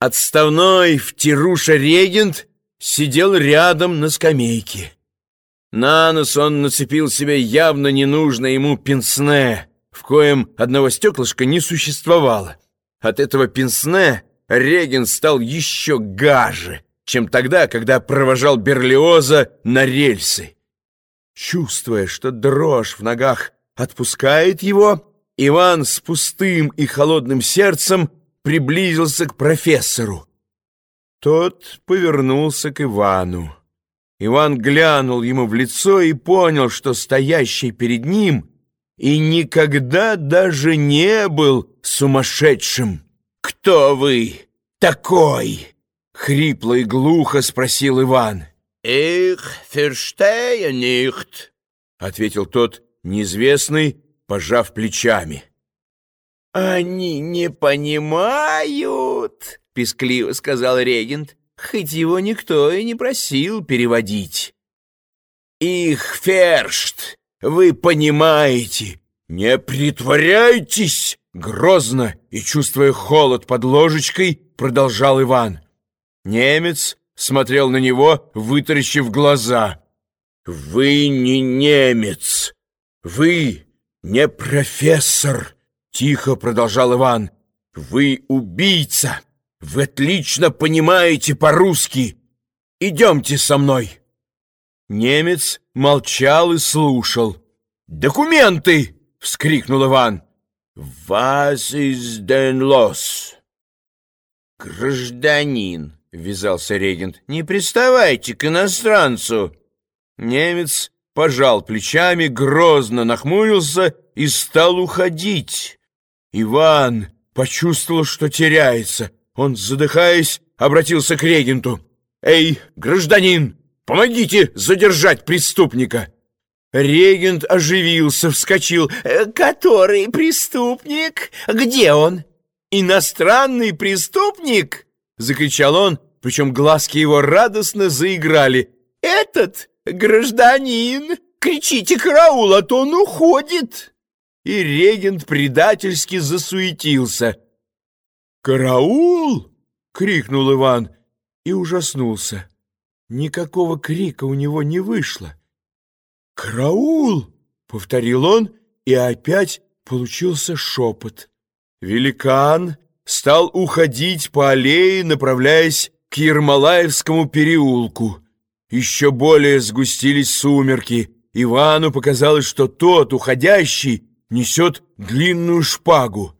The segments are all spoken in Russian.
Отставной втируша-регент сидел рядом на скамейке. На нос он нацепил себе явно ненужное ему пенсне, в коем одного стеклышка не существовало. От этого пенсне регент стал еще гаже, чем тогда, когда провожал Берлиоза на рельсы. Чувствуя, что дрожь в ногах отпускает его, Иван с пустым и холодным сердцем приблизился к профессору. Тот повернулся к Ивану. Иван глянул ему в лицо и понял, что стоящий перед ним и никогда даже не был сумасшедшим. «Кто вы такой?» — хрипло и глухо спросил Иван. «Их verstehe nicht», — ответил тот неизвестный, пожав плечами. «Они не понимают», — пескливо сказал регент, хоть его никто и не просил переводить. «Их фершт, вы понимаете, не притворяйтесь!» Грозно и, чувствуя холод под ложечкой, продолжал Иван. Немец смотрел на него, вытаращив глаза. «Вы не немец! Вы не профессор!» Тихо продолжал Иван. «Вы убийца! Вы отлично понимаете по-русски! Идемте со мной!» Немец молчал и слушал. «Документы!» — вскрикнул Иван. «Was ist denn los?» «Гражданин!» — ввязался регент. «Не приставайте к иностранцу!» Немец пожал плечами, грозно нахмурился и стал уходить. Иван почувствовал, что теряется. Он, задыхаясь, обратился к регенту. «Эй, гражданин, помогите задержать преступника!» Регент оживился, вскочил. «Э, «Который преступник? Где он?» «Иностранный преступник!» — закричал он, причем глазки его радостно заиграли. «Этот гражданин! Кричите караул, а то он уходит!» И регент предательски засуетился. «Караул!» — крикнул Иван и ужаснулся. Никакого крика у него не вышло. «Караул!» — повторил он, и опять получился шепот. Великан стал уходить по аллее, направляясь к Ермолаевскому переулку. Еще более сгустились сумерки. Ивану показалось, что тот, уходящий, несет длинную шпагу.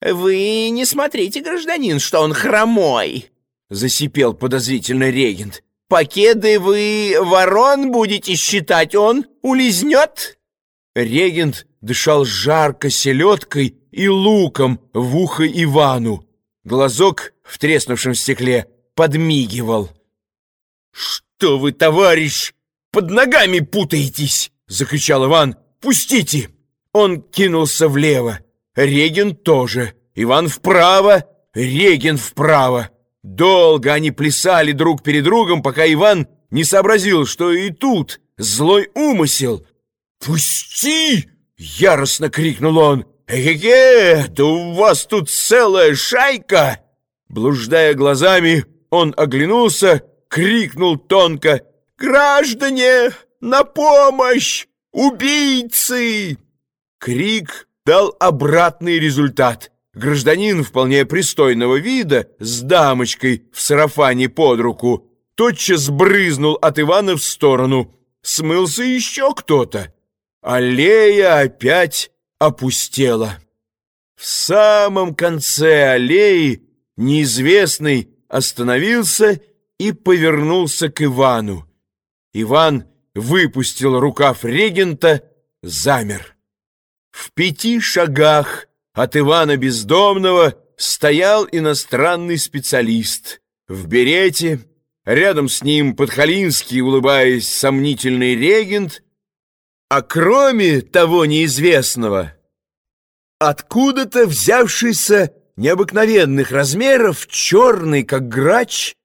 «Вы не смотрите, гражданин, что он хромой!» — засипел подозрительно регент. «Покеды вы ворон будете считать, он улизнет?» Регент дышал жарко селедкой и луком в ухо Ивану. Глазок в треснувшем стекле подмигивал. «Что вы, товарищ, под ногами путаетесь?» — закричал Иван. «Пустите!» Он кинулся влево. Реген тоже. Иван вправо, Реген вправо. Долго они плясали друг перед другом, пока Иван не сообразил, что и тут злой умысел. «Пусти!» — яростно крикнул он. «Эге-ге! Да у вас тут целая шайка!» Блуждая глазами, он оглянулся, крикнул тонко. «Граждане, на помощь! Убийцы!» Крик дал обратный результат. Гражданин вполне пристойного вида, с дамочкой в сарафане под руку, тотчас брызнул от Ивана в сторону. Смылся еще кто-то. Аллея опять опустела. В самом конце аллеи неизвестный остановился и повернулся к Ивану. Иван выпустил рукав регента, замер. В пяти шагах от Ивана Бездомного стоял иностранный специалист. В берете, рядом с ним подхалинский, улыбаясь, сомнительный регент, а кроме того неизвестного, откуда-то взявшийся необыкновенных размеров черный, как грач,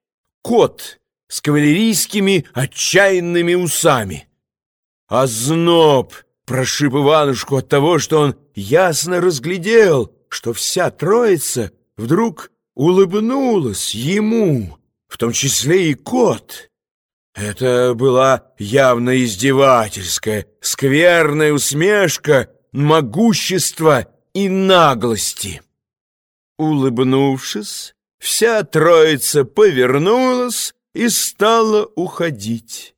кот с кавалерийскими отчаянными усами. А зноб Прошиб Иванушку от того, что он ясно разглядел, что вся троица вдруг улыбнулась ему, в том числе и кот. Это была явно издевательская, скверная усмешка могущества и наглости. Улыбнувшись, вся троица повернулась и стала уходить.